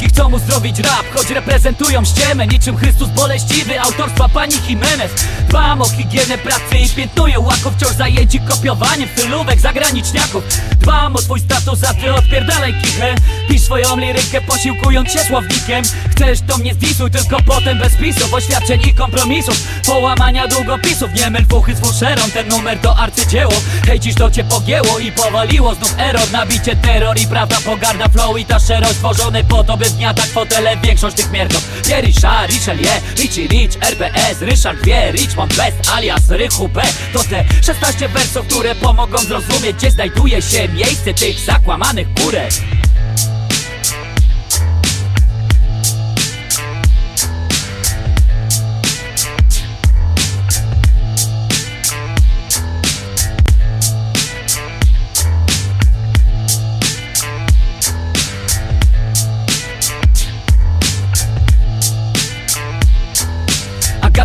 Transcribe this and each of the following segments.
Ricky Komu zrobić rap, choć reprezentują ściemę Niczym Chrystus boleściwy, autorstwa pani Jimenez. Dbam o higienę pracy i piętnuję łaków Wciąż zajęci kopiowaniem stylówek zagraniczniaków. Dbam o swój status, a ty odpierdalaj kichę. Pisz swoją lirykę posiłkując się słownikiem. Chcesz to mnie zdisuj, tylko potem bez pisów Oświadczeń i kompromisów, połamania długopisów Nie myl fuchy z fuszerą, ten numer to arcydzieło. Hejcisz to cię pogięło i powaliło znów error. Nabicie terror i prawda pogarda flow i ta szerość Stworzone po to by zgniatać fotele większość tych mierdów Pierisza, Richelieu, Richie Rich, RPS, Ryszard wie, Richmond West alias Rychu B. To te 16 wersów, które pomogą zrozumieć Gdzie znajduje się miejsce tych zakłamanych kurek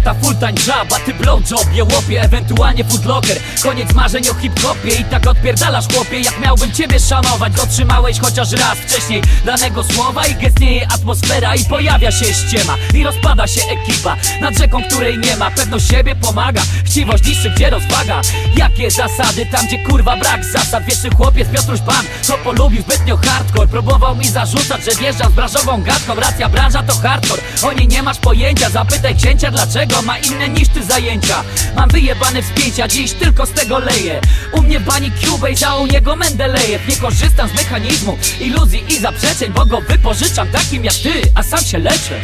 Agata full time job, a ty blowjob Jełopie, ewentualnie foodlocker. Koniec marzeń o hip-hopie i tak odpierdalasz chłopie. Jak miałbym ciebie szanować, dotrzymałeś chociaż raz wcześniej. Danego słowa i gestnieje atmosfera I pojawia się ściema. I rozpada się ekipa Nad rzeką, której nie ma, pewność siebie pomaga Chciwość niszczy, gdzie rozwaga. Jakie zasady, tam gdzie kurwa brak zasad? Wieczny chłopiec Piotruś Pan, co polubił zbytnio hardcore. Próbował mi zarzucać, że wjeżdżam z branżową gadką. Racja, branża to hardcore, o niej nie masz pojęcia Zapytaj księcia dlaczego ma inne niż ty zajęcia. Mam wyjebane wspięcia, dziś tylko z tego leję. U mnie bani Cubase, a u niego Mendelejew. Nie korzystam z mechanizmu, iluzji i zaprzeczeń Bo go wypożyczam takim jak ty, a sam się leczę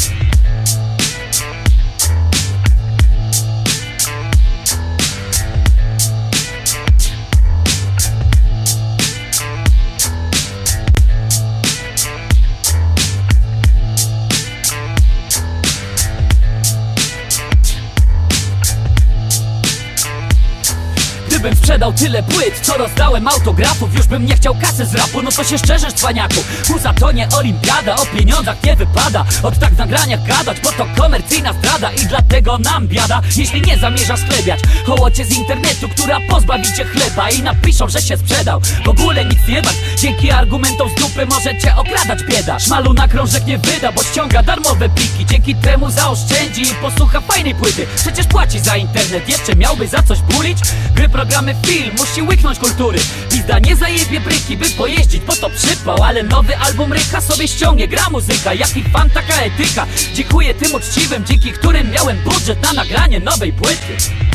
Gdybym sprzedał tyle płyt, co rozdałem autografów Już bym nie chciał kasy z rapu, no to się szczerze cwaniaku Muza to nie olimpiada, o pieniądzach nie wypada. Od tak w nagraniach gadać, bo to komercyjna zdrada I dlatego nam biada, jeśli nie zamierzasz sklepiać Hołocie z internetu, która pozbawi cię chleba I napiszą, że się sprzedał, w ogóle nic nie masz Dzięki argumentom z dupy może cię okradać bieda Szmalu na krążek nie wyda, bo ściąga darmowe pliki. Dzięki temu zaoszczędzi i posłucha fajnej płyty. Przecież płaci za internet, jeszcze miałby za coś bulić? Gry, programy, film, musi łyknąć kultury. Pizda nie zajebie bryki, by pojeździć, po to przypał Ale nowy album ryka sobie ściągnie, gra muzyka Jaki fan, taka etyka. Dziękuję tym uczciwym, dzięki którym miałem budżet na nagranie nowej płyty